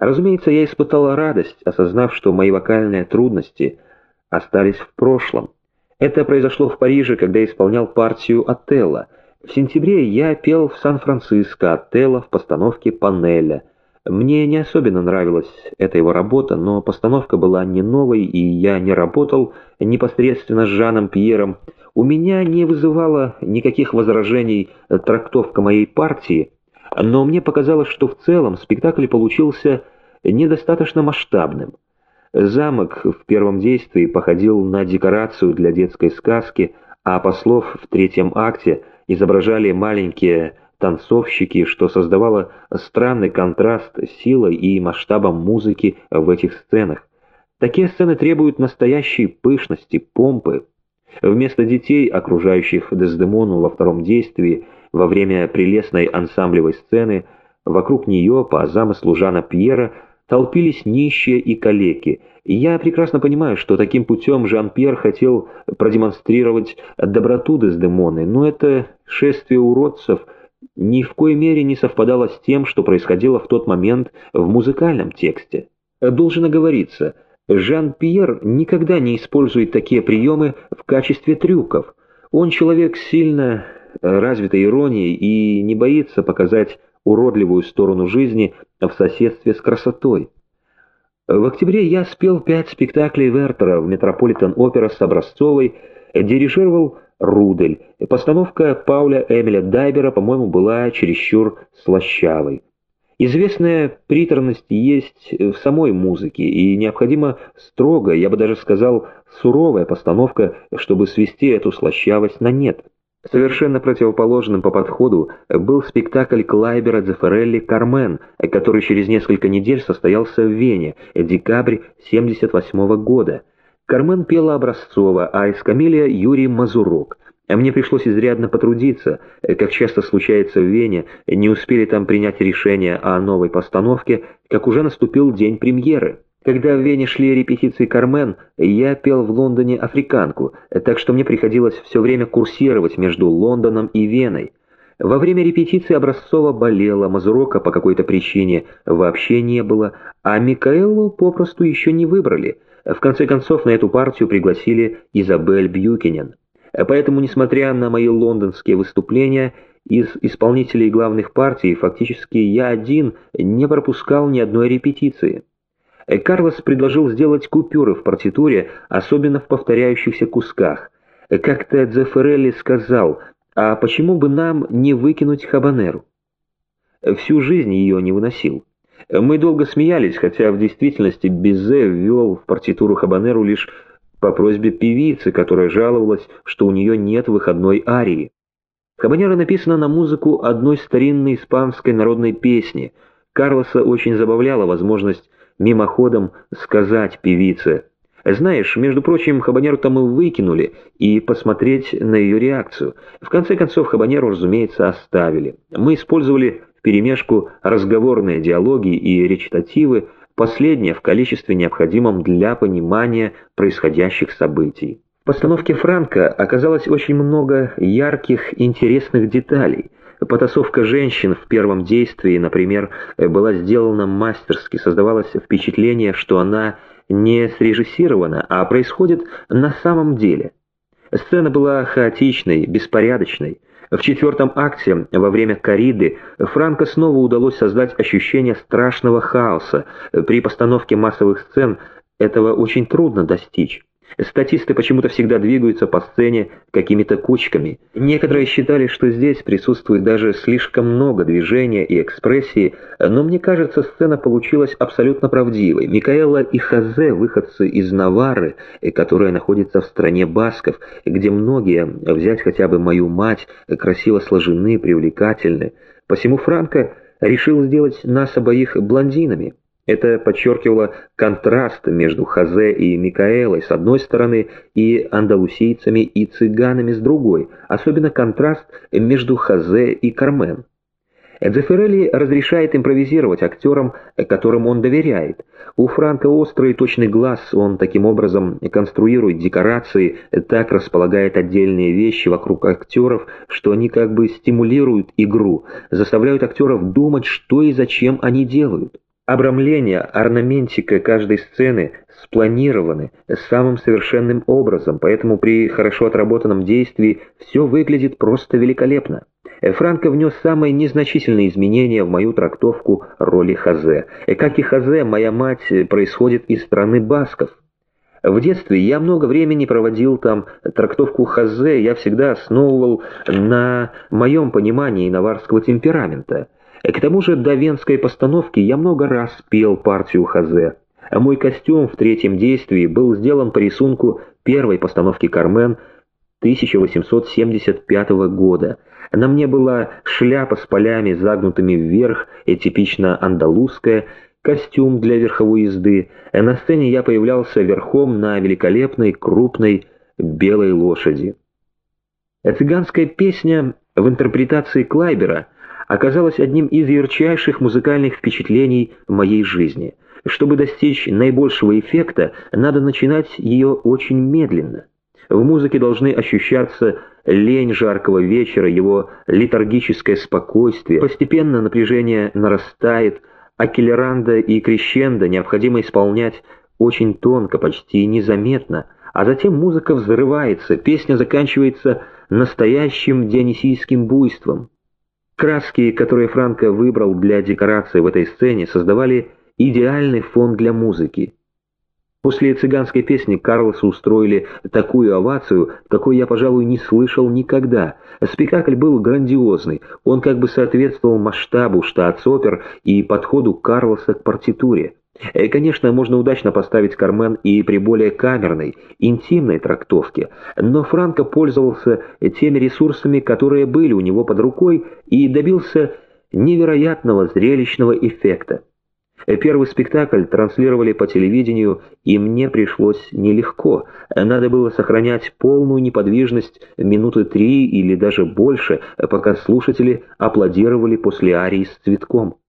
Разумеется, я испытала радость, осознав, что мои вокальные трудности остались в прошлом. Это произошло в Париже, когда исполнял партию Отелло. В сентябре я пел в Сан-Франциско Отелло в постановке «Панеля». Мне не особенно нравилась эта его работа, но постановка была не новой, и я не работал непосредственно с Жаном Пьером. У меня не вызывала никаких возражений трактовка моей партии, но мне показалось, что в целом спектакль получился недостаточно масштабным. Замок в первом действии походил на декорацию для детской сказки, а послов в третьем акте изображали маленькие танцовщики, что создавало странный контраст силой и масштабом музыки в этих сценах. Такие сцены требуют настоящей пышности, помпы. Вместо детей, окружающих Дездемону во втором действии, во время прелестной ансамблевой сцены, вокруг нее, по замыслу Жана Пьера, толпились нищие и калеки. И я прекрасно понимаю, что таким путем Жан-Пьер хотел продемонстрировать доброту Дездемоны, но это шествие уродцев ни в коей мере не совпадало с тем, что происходило в тот момент в музыкальном тексте. Должен оговориться, Жан-Пьер никогда не использует такие приемы в качестве трюков. Он человек сильно развитой иронией и не боится показать уродливую сторону жизни в соседстве с красотой. В октябре я спел пять спектаклей Вертера в Метрополитен-опера с Образцовой, дирижировал Рудель. Постановка Пауля Эмиля Дайбера, по-моему, была чересчур слащавой. Известная приторность есть в самой музыке, и необходима строгая, я бы даже сказал, суровая постановка, чтобы свести эту слащавость на нет. Совершенно противоположным по подходу был спектакль Клайбера Дзефарелли «Кармен», который через несколько недель состоялся в Вене, декабрь 1978 года. Кармен пела Образцова, а Эскамилия Юрий Мазурок. Мне пришлось изрядно потрудиться, как часто случается в Вене, не успели там принять решение о новой постановке, как уже наступил день премьеры. Когда в Вене шли репетиции «Кармен», я пел в Лондоне «Африканку», так что мне приходилось все время курсировать между Лондоном и Веной. Во время репетиции Образцова болела, Мазурока по какой-то причине вообще не было, а Микаэлу попросту еще не выбрали. В конце концов, на эту партию пригласили Изабель Бьюкинен. Поэтому, несмотря на мои лондонские выступления, из исполнителей главных партий фактически я один не пропускал ни одной репетиции. Э, Карлос предложил сделать купюры в партитуре, особенно в повторяющихся кусках. Э, как-то Дзеферелли сказал, а почему бы нам не выкинуть хабанеру? Э, всю жизнь ее не выносил. Мы долго смеялись, хотя в действительности Бизе ввел в партитуру хабанеру лишь по просьбе певицы, которая жаловалась, что у нее нет выходной арии. Хабанера написана на музыку одной старинной испанской народной песни. Карлоса очень забавляла возможность мимоходом сказать певице. Знаешь, между прочим, Хабанеру-то мы выкинули, и посмотреть на ее реакцию. В конце концов, Хабанеру, разумеется, оставили. Мы использовали вперемешку разговорные диалоги и речитативы, последнее в количестве необходимом для понимания происходящих событий. В постановке Франка оказалось очень много ярких, интересных деталей – Потасовка женщин в первом действии, например, была сделана мастерски, создавалось впечатление, что она не срежиссирована, а происходит на самом деле. Сцена была хаотичной, беспорядочной. В четвертом акте, во время кориды, Франко снова удалось создать ощущение страшного хаоса. При постановке массовых сцен этого очень трудно достичь. Статисты почему-то всегда двигаются по сцене какими-то кучками. Некоторые считали, что здесь присутствует даже слишком много движения и экспрессии, но мне кажется, сцена получилась абсолютно правдивой. Микаэла и Хазе, выходцы из Навары, которая находится в стране басков, где многие, взять хотя бы мою мать, красиво сложены, привлекательны. Посему Франко решил сделать нас обоих блондинами. Это подчеркивало контраст между Хазе и Микаэлой с одной стороны и андалусийцами и цыганами с другой, особенно контраст между Хазе и Кармен. Дзефирелли разрешает импровизировать актерам, которым он доверяет. У Франка острый точный глаз, он таким образом конструирует декорации, так располагает отдельные вещи вокруг актеров, что они как бы стимулируют игру, заставляют актеров думать, что и зачем они делают. Обрамление, орнаментика каждой сцены спланированы самым совершенным образом, поэтому при хорошо отработанном действии все выглядит просто великолепно. Франко внес самые незначительные изменения в мою трактовку роли Хазе. Как и Хазе, моя мать происходит из страны басков. В детстве я много времени проводил там трактовку Хазе, я всегда основывал на моем понимании наварского темперамента. К тому же до венской постановки я много раз пел партию Хазе. Мой костюм в третьем действии был сделан по рисунку первой постановки «Кармен» 1875 года. На мне была шляпа с полями, загнутыми вверх, и типично андалузская, костюм для верховой езды. На сцене я появлялся верхом на великолепной, крупной белой лошади. Цыганская песня в интерпретации Клайбера – оказалась одним из ярчайших музыкальных впечатлений моей жизни. Чтобы достичь наибольшего эффекта, надо начинать ее очень медленно. В музыке должны ощущаться лень жаркого вечера, его летаргическое спокойствие. Постепенно напряжение нарастает, а киллеранда и крещендо необходимо исполнять очень тонко, почти незаметно, а затем музыка взрывается, песня заканчивается настоящим дионисийским буйством. Краски, которые Франко выбрал для декорации в этой сцене, создавали идеальный фон для музыки. После цыганской песни Карлосу устроили такую овацию, какой я, пожалуй, не слышал никогда. Спектакль был грандиозный, он как бы соответствовал масштабу штатс-опер и подходу Карлоса к партитуре. Э, конечно, можно удачно поставить Кармен и при более камерной, интимной трактовке, но Франко пользовался теми ресурсами, которые были у него под рукой, и добился невероятного зрелищного эффекта. Э, первый спектакль транслировали по телевидению, и мне пришлось нелегко. Надо было сохранять полную неподвижность минуты три или даже больше, пока слушатели аплодировали после арии с цветком.